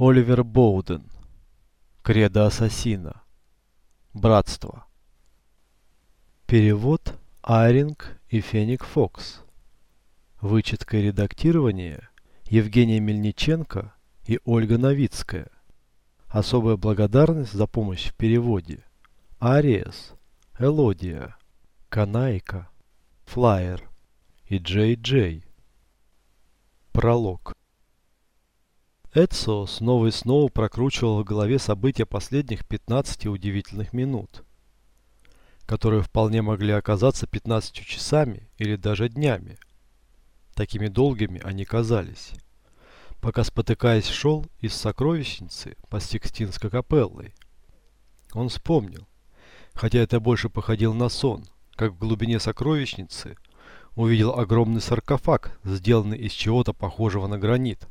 Оливер Боуден. Кредо ассасина. Братство. Перевод Айринг и Феник Фокс. Вычетка и редактирование Евгения Мельниченко и Ольга Новицкая. Особая благодарность за помощь в переводе. Ариес, Элодия, Канайка, Флайер и Джей Джей. Пролог. Эдсо снова и снова прокручивал в голове события последних 15 удивительных минут, которые вполне могли оказаться 15 часами или даже днями. Такими долгими они казались. Пока спотыкаясь шел из сокровищницы по Сикстинской капеллой. Он вспомнил, хотя это больше походил на сон, как в глубине сокровищницы увидел огромный саркофаг, сделанный из чего-то похожего на гранит.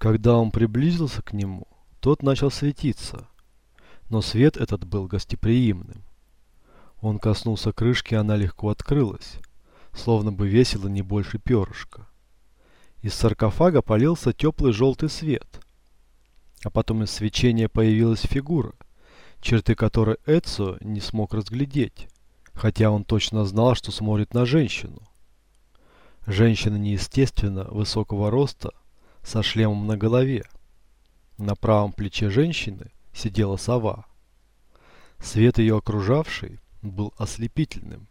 Когда он приблизился к нему, тот начал светиться, но свет этот был гостеприимным. Он коснулся крышки, и она легко открылась, словно бы весила не больше перышка. Из саркофага полился теплый желтый свет, а потом из свечения появилась фигура, черты которой Эдсо не смог разглядеть, хотя он точно знал, что смотрит на женщину. Женщина неестественно высокого роста, со шлемом на голове. На правом плече женщины сидела сова. Свет ее окружавший был ослепительным.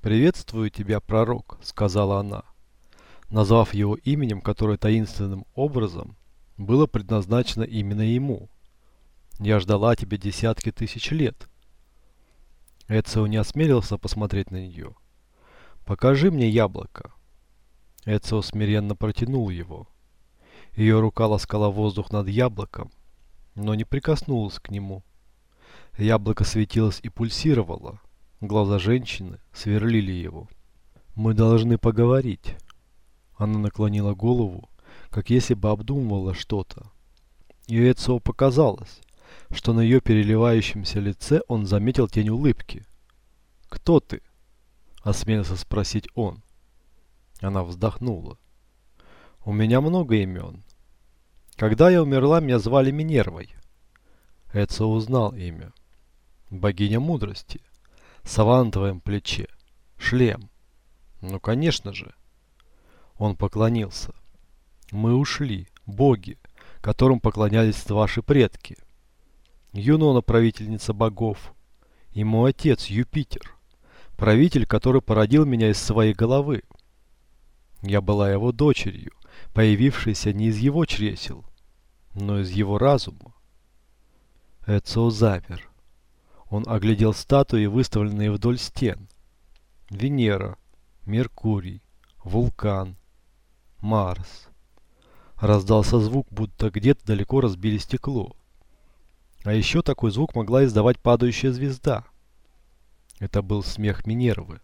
«Приветствую тебя, пророк», — сказала она, назвав его именем, которое таинственным образом было предназначено именно ему. «Я ждала тебя десятки тысяч лет». Эцио не осмелился посмотреть на нее. «Покажи мне яблоко». Эцио смиренно протянул его. Ее рука ласкала воздух над яблоком, но не прикоснулась к нему. Яблоко светилось и пульсировало. Глаза женщины сверлили его. «Мы должны поговорить». Она наклонила голову, как если бы обдумывала что-то. И Эцио показалось, что на ее переливающемся лице он заметил тень улыбки. «Кто ты?» – осмелился спросить он. Она вздохнула. «У меня много имен. Когда я умерла, меня звали Минервой. Эдсо узнал имя. Богиня мудрости. Сова на твоем плече. Шлем. Ну, конечно же. Он поклонился. Мы ушли, боги, которым поклонялись ваши предки. Юнона, правительница богов. И мой отец, Юпитер. Правитель, который породил меня из своей головы. Я была его дочерью появившийся не из его чресел, но из его разума. Эцио замер. Он оглядел статуи, выставленные вдоль стен. Венера, Меркурий, Вулкан, Марс. Раздался звук, будто где-то далеко разбили стекло. А еще такой звук могла издавать падающая звезда. Это был смех Минервы.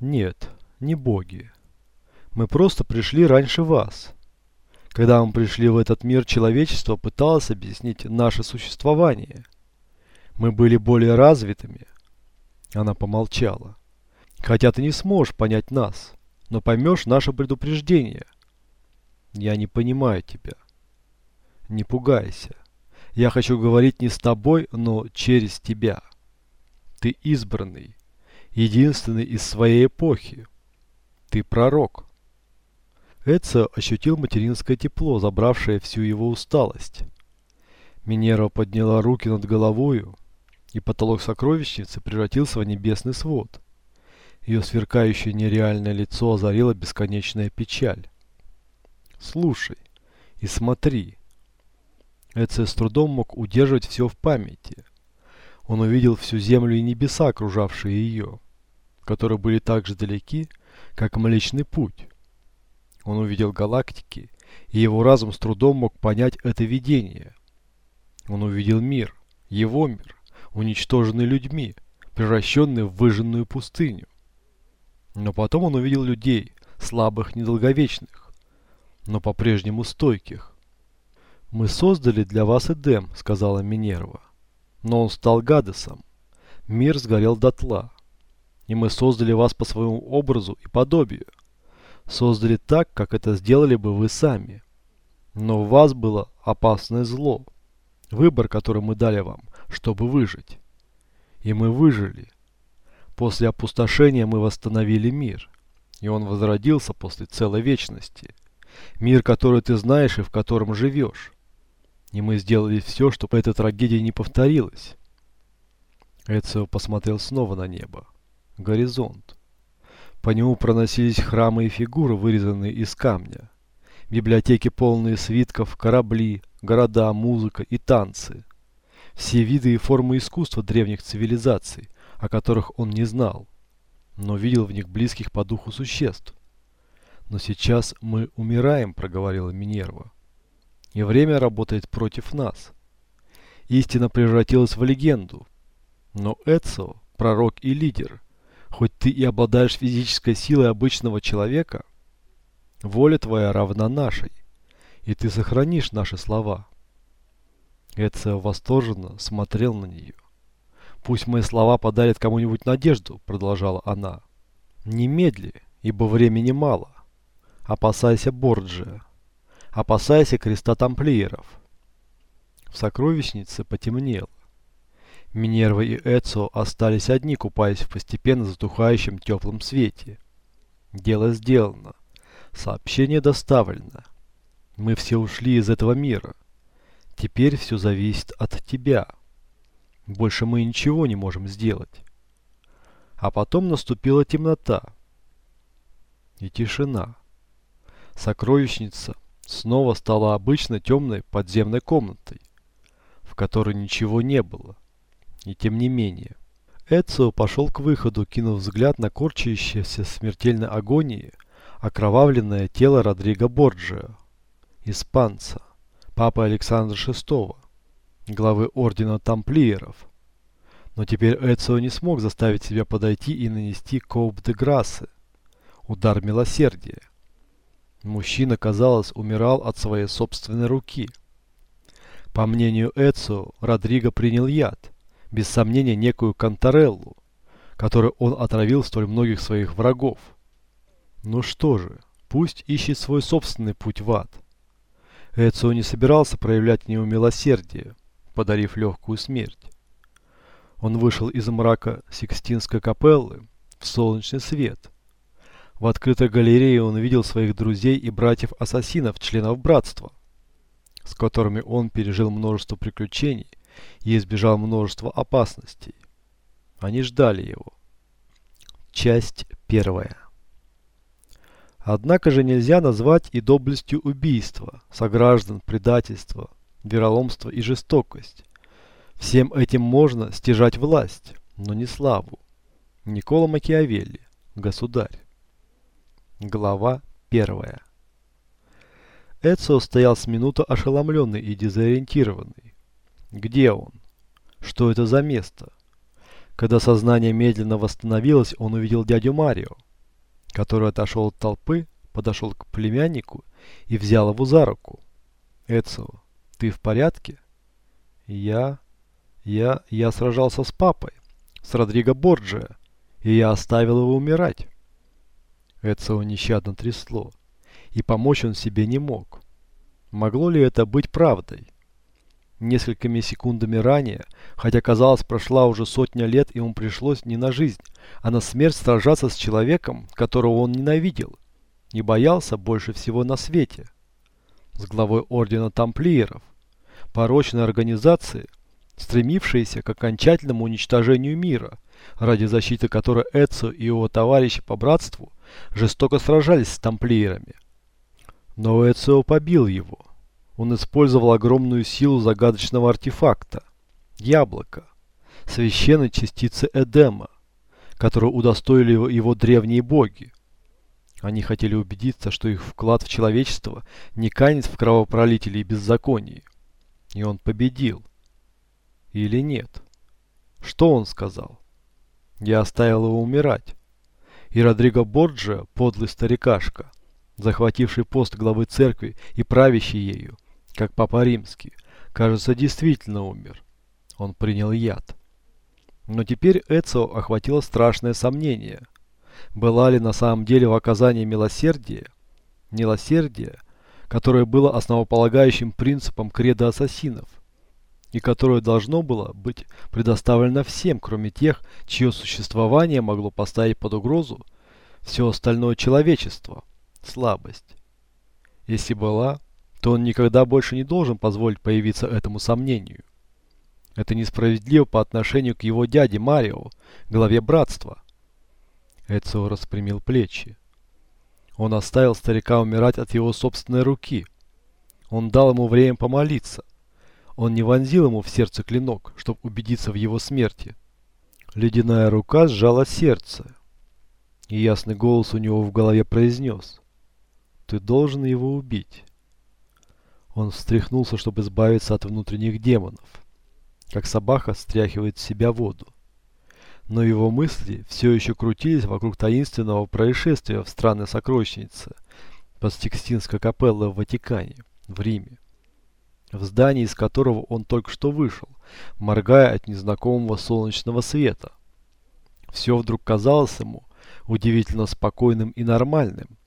Нет, не боги. Мы просто пришли раньше вас. Когда мы пришли в этот мир, человечество пыталось объяснить наше существование. Мы были более развитыми. Она помолчала. Хотя ты не сможешь понять нас, но поймешь наше предупреждение. Я не понимаю тебя. Не пугайся. Я хочу говорить не с тобой, но через тебя. Ты избранный, единственный из своей эпохи. Ты пророк. Эдсо ощутил материнское тепло, забравшее всю его усталость. Минера подняла руки над головою, и потолок сокровищницы превратился в небесный свод. Ее сверкающее нереальное лицо озарило бесконечная печаль. «Слушай и смотри». Эдсо с трудом мог удерживать все в памяти. Он увидел всю землю и небеса, окружавшие ее, которые были так же далеки, как Млечный Путь. Он увидел галактики, и его разум с трудом мог понять это видение. Он увидел мир, его мир, уничтоженный людьми, превращенный в выжженную пустыню. Но потом он увидел людей, слабых, недолговечных, но по-прежнему стойких. «Мы создали для вас Эдем», — сказала Минерва. «Но он стал Гадесом. Мир сгорел дотла. И мы создали вас по своему образу и подобию создали так, как это сделали бы вы сами. Но в вас было опасное зло. Выбор, который мы дали вам, чтобы выжить. И мы выжили. После опустошения мы восстановили мир. И он возродился после целой вечности. Мир, который ты знаешь и в котором живешь. И мы сделали все, чтобы эта трагедия не повторилась. Эцио посмотрел снова на небо. Горизонт. По нему проносились храмы и фигуры, вырезанные из камня. Библиотеки полные свитков, корабли, города, музыка и танцы. Все виды и формы искусства древних цивилизаций, о которых он не знал, но видел в них близких по духу существ. «Но сейчас мы умираем», — проговорила Минерва. «И время работает против нас. Истина превратилась в легенду, но Эцио, пророк и лидер, хоть ты и обладаешь физической силой обычного человека, воля твоя равна нашей, и ты сохранишь наши слова. Эцио восторженно смотрел на нее. «Пусть мои слова подарят кому-нибудь надежду», — продолжала она. «Немедли, ибо времени мало. Опасайся Борджия. Опасайся креста тамплиеров». В сокровищнице потемнело. Минерва и Эцо остались одни, купаясь в постепенно затухающем теплом свете. Дело сделано. Сообщение доставлено. Мы все ушли из этого мира. Теперь все зависит от тебя. Больше мы ничего не можем сделать. А потом наступила темнота. И тишина. Сокровищница снова стала обычной темной подземной комнатой, в которой ничего не было. И тем не менее. Эцио пошел к выходу, кинув взгляд на корчащееся смертельной агонии окровавленное тело Родриго Борджио, испанца, папы Александра VI, главы Ордена Тамплиеров. Но теперь Эцио не смог заставить себя подойти и нанести коуп де грассы, удар милосердия. Мужчина, казалось, умирал от своей собственной руки. По мнению Эцио, Родриго принял яд – без сомнения некую Контореллу, которой он отравил столь многих своих врагов. Ну что же, пусть ищет свой собственный путь в ад. Эцио не собирался проявлять к нему милосердие, подарив легкую смерть. Он вышел из мрака Сикстинской капеллы в солнечный свет. В открытой галерее он видел своих друзей и братьев-ассасинов, членов братства, с которыми он пережил множество приключений и избежал множества опасностей. Они ждали его. Часть первая. Однако же нельзя назвать и доблестью убийства, сограждан, предательства, вероломство и жестокость. Всем этим можно стяжать власть, но не славу. Никола Макиавелли, государь. Глава первая. Эцио стоял с минуту ошеломленный и дезориентированный. Где он? Что это за место? Когда сознание медленно восстановилось, он увидел дядю Марио, который отошел от толпы, подошел к племяннику и взял его за руку. Эцио, ты в порядке? Я... Я... Я сражался с папой, с Родриго Борджио, и я оставил его умирать. Эцио нещадно трясло, и помочь он себе не мог. Могло ли это быть правдой? Несколькими секундами ранее, хотя казалось прошла уже сотня лет, ему пришлось не на жизнь, а на смерть сражаться с человеком, которого он ненавидел и боялся больше всего на свете. С главой Ордена Тамплиеров, порочной организации, стремившейся к окончательному уничтожению мира, ради защиты которой Эцио и его товарищи по братству жестоко сражались с тамплиерами. Но Эцио побил его он использовал огромную силу загадочного артефакта – яблоко, священной частицы Эдема, которую удостоили его древние боги. Они хотели убедиться, что их вклад в человечество не канет в кровопролитие и беззаконии. И он победил. Или нет? Что он сказал? Я оставил его умирать. И Родриго Борджио, подлый старикашка, захвативший пост главы церкви и правящий ею, как Папа Римский, кажется, действительно умер. Он принял яд. Но теперь Эцио охватило страшное сомнение. Была ли на самом деле в оказании милосердия, милосердия, которое было основополагающим принципом кредо ассасинов, и которое должно было быть предоставлено всем, кроме тех, чье существование могло поставить под угрозу все остальное человечество – слабость. Если была, то он никогда больше не должен позволить появиться этому сомнению. Это несправедливо по отношению к его дяде Марио, главе братства. Эцио распрямил плечи. Он оставил старика умирать от его собственной руки. Он дал ему время помолиться. Он не вонзил ему в сердце клинок, чтобы убедиться в его смерти. Ледяная рука сжала сердце. И ясный голос у него в голове произнес. «Ты должен его убить». Он встряхнулся, чтобы избавиться от внутренних демонов, как собака стряхивает с себя воду. Но его мысли все еще крутились вокруг таинственного происшествия в странной сокровищнице под Стикстинской капеллой в Ватикане, в Риме, в здании, из которого он только что вышел, моргая от незнакомого солнечного света. Все вдруг казалось ему удивительно спокойным и нормальным.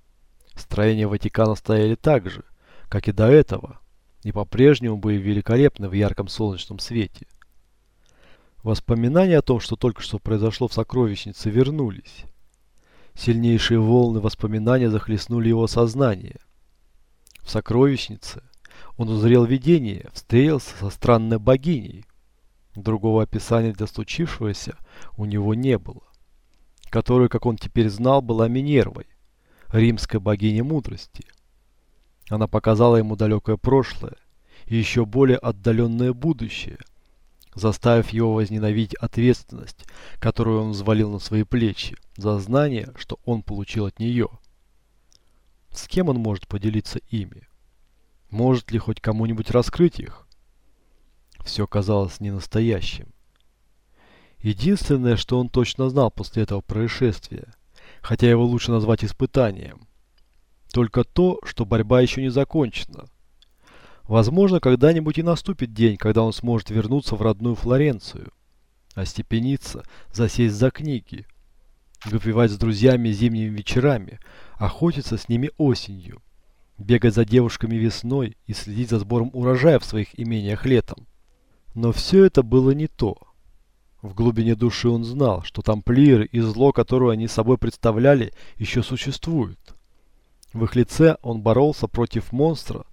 Строения Ватикана стояли так же, как и до этого, и по-прежнему были великолепны в ярком солнечном свете. Воспоминания о том, что только что произошло в сокровищнице, вернулись. Сильнейшие волны воспоминания захлестнули его сознание. В сокровищнице он узрел видение, встретился со странной богиней. Другого описания для случившегося у него не было. Которая, как он теперь знал, была Минервой, римской богиней мудрости. Она показала ему далекое прошлое и еще более отдаленное будущее, заставив его возненавидеть ответственность, которую он взвалил на свои плечи, за знание, что он получил от нее. С кем он может поделиться ими? Может ли хоть кому-нибудь раскрыть их? Все казалось ненастоящим. Единственное, что он точно знал после этого происшествия, хотя его лучше назвать испытанием, только то, что борьба еще не закончена. Возможно, когда-нибудь и наступит день, когда он сможет вернуться в родную Флоренцию, остепениться, засесть за книги, выпивать с друзьями зимними вечерами, охотиться с ними осенью, бегать за девушками весной и следить за сбором урожая в своих имениях летом. Но все это было не то. В глубине души он знал, что тамплиеры и зло, которое они собой представляли, еще существуют. В их лице он боролся против монстра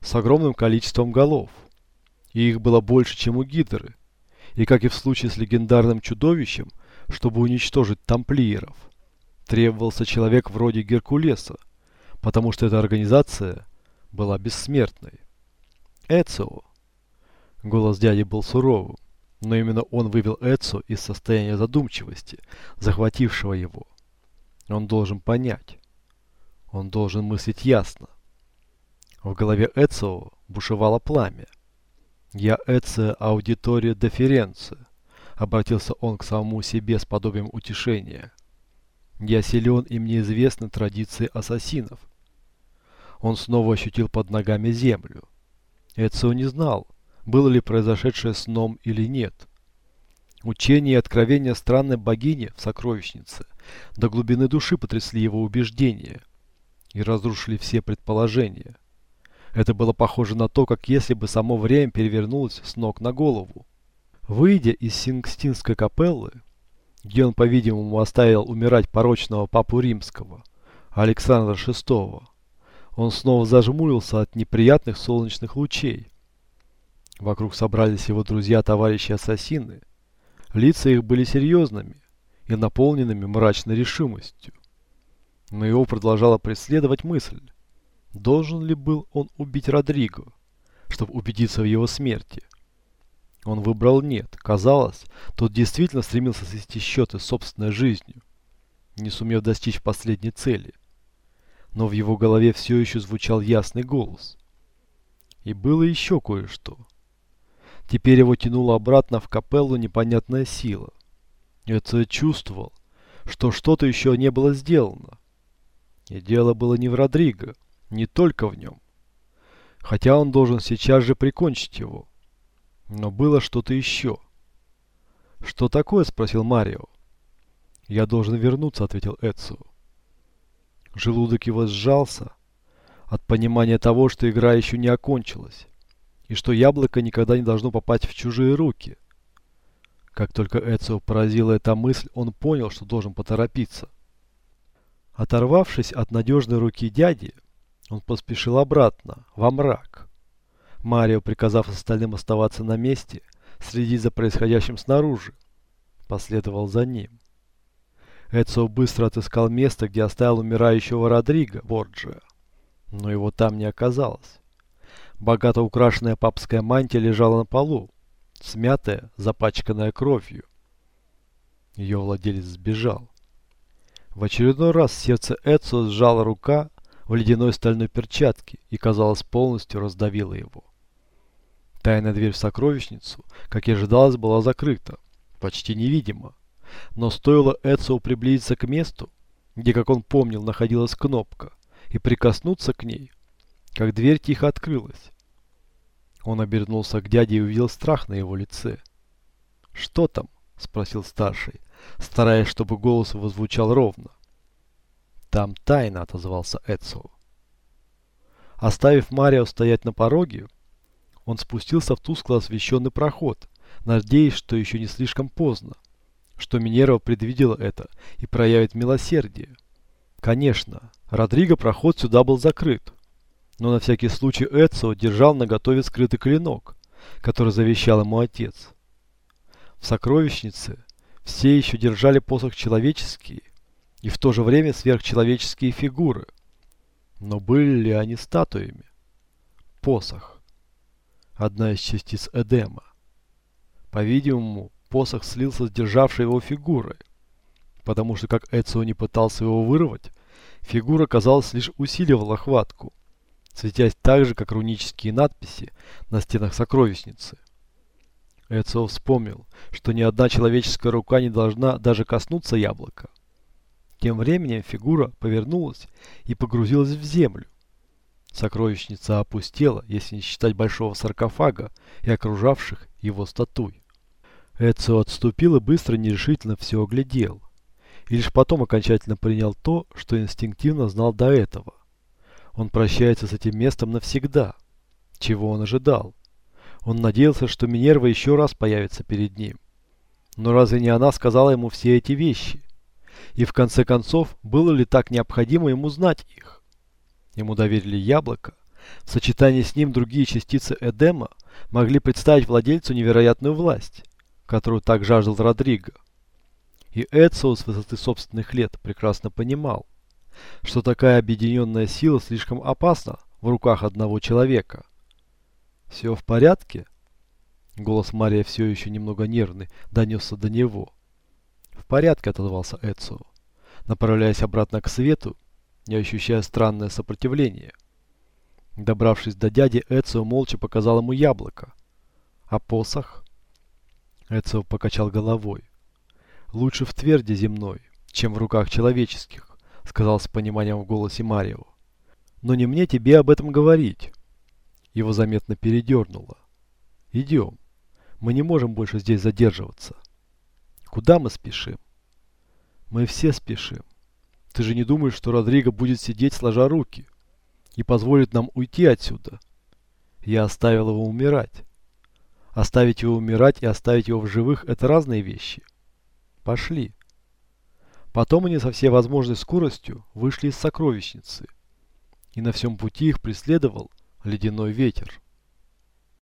с огромным количеством голов. И их было больше, чем у Гидры. И как и в случае с легендарным чудовищем, чтобы уничтожить тамплиеров, требовался человек вроде Геркулеса, потому что эта организация была бессмертной. Эцио. Голос дяди был суровым, но именно он вывел Эцио из состояния задумчивости, захватившего его. Он должен понять. Он должен мыслить ясно. В голове Эцио бушевало пламя. «Я Эцио аудитория деференция», — обратился он к самому себе с подобием утешения. «Я силен и мне известны традиции ассасинов». Он снова ощутил под ногами землю. Эцио не знал, было ли произошедшее сном или нет. Учение и откровения странной богини в сокровищнице до глубины души потрясли его убеждения — и разрушили все предположения. Это было похоже на то, как если бы само время перевернулось с ног на голову. Выйдя из Сингстинской капеллы, где он, по-видимому, оставил умирать порочного папу римского, Александра VI, он снова зажмурился от неприятных солнечных лучей. Вокруг собрались его друзья-товарищи-ассасины. Лица их были серьезными и наполненными мрачной решимостью. Но его продолжала преследовать мысль, должен ли был он убить Родриго, чтобы убедиться в его смерти. Он выбрал нет. Казалось, тот действительно стремился свести счеты с собственной жизнью, не сумев достичь последней цели. Но в его голове все еще звучал ясный голос. И было еще кое-что. Теперь его тянуло обратно в капеллу непонятная сила. Это чувствовал, что что-то еще не было сделано. И дело было не в Родриго, не только в нем. Хотя он должен сейчас же прикончить его. Но было что-то еще. «Что такое?» – спросил Марио. «Я должен вернуться», – ответил Эцио. Желудок его сжался, От понимания того, что игра еще не окончилась. И что яблоко никогда не должно попасть в чужие руки. Как только Эцио поразила эта мысль, он понял, что должен поторопиться. Оторвавшись от надежной руки дяди, он поспешил обратно, во мрак. Марио, приказав остальным оставаться на месте, следить за происходящим снаружи, последовал за ним. Эцио быстро отыскал место, где оставил умирающего Родриго Борджиа, но его там не оказалось. Богато украшенная папская мантия лежала на полу, смятая, запачканная кровью. Ее владелец сбежал. В очередной раз сердце Эцио сжала рука в ледяной стальной перчатке и, казалось, полностью раздавила его. Тайная дверь в сокровищницу, как и ожидалось, была закрыта, почти невидимо. Но стоило Эцио приблизиться к месту, где, как он помнил, находилась кнопка, и прикоснуться к ней, как дверь тихо открылась. Он обернулся к дяде и увидел страх на его лице. «Что там?» – спросил старший, стараясь, чтобы голос его звучал ровно. «Там тайна», – отозвался Эцио. Оставив Марио стоять на пороге, он спустился в тускло освещенный проход, надеясь, что еще не слишком поздно, что Минерва предвидела это и проявит милосердие. Конечно, Родриго проход сюда был закрыт, но на всякий случай Эцио держал наготове скрытый клинок, который завещал ему отец. В сокровищнице все еще держали посох человеческие и в то же время сверхчеловеческие фигуры. Но были ли они статуями? Посох. Одна из частиц Эдема. По-видимому, посох слился с державшей его фигурой, потому что как Эцио не пытался его вырвать, фигура, казалось, лишь усиливала хватку светясь так же, как рунические надписи на стенах сокровищницы. Эцио вспомнил, что ни одна человеческая рука не должна даже коснуться яблока. Тем временем фигура повернулась и погрузилась в землю. Сокровищница опустела, если не считать большого саркофага и окружавших его статуй. Эцио отступил и быстро нерешительно все оглядел. И лишь потом окончательно принял то, что инстинктивно знал до этого – он прощается с этим местом навсегда. Чего он ожидал? Он надеялся, что Минерва еще раз появится перед ним. Но разве не она сказала ему все эти вещи? И в конце концов, было ли так необходимо ему знать их? Ему доверили яблоко. В сочетании с ним другие частицы Эдема могли представить владельцу невероятную власть, которую так жаждал Родриго. И Эцио с высоты собственных лет прекрасно понимал, что такая объединенная сила слишком опасна в руках одного человека. «Все в порядке?» Голос Мария все еще немного нервный, донесся до него. «В порядке», — отозвался Эцио, направляясь обратно к свету, не ощущая странное сопротивление. Добравшись до дяди, Эцио молча показал ему яблоко. «А посох?» Эцио покачал головой. «Лучше в тверде земной, чем в руках человеческих сказал с пониманием в голосе Марио. Но не мне тебе об этом говорить. Его заметно передернуло. Идем. Мы не можем больше здесь задерживаться. Куда мы спешим? Мы все спешим. Ты же не думаешь, что Родриго будет сидеть сложа руки и позволит нам уйти отсюда? Я оставил его умирать. Оставить его умирать и оставить его в живых – это разные вещи. Пошли. Потом они со всей возможной скоростью вышли из сокровищницы, и на всем пути их преследовал ледяной ветер.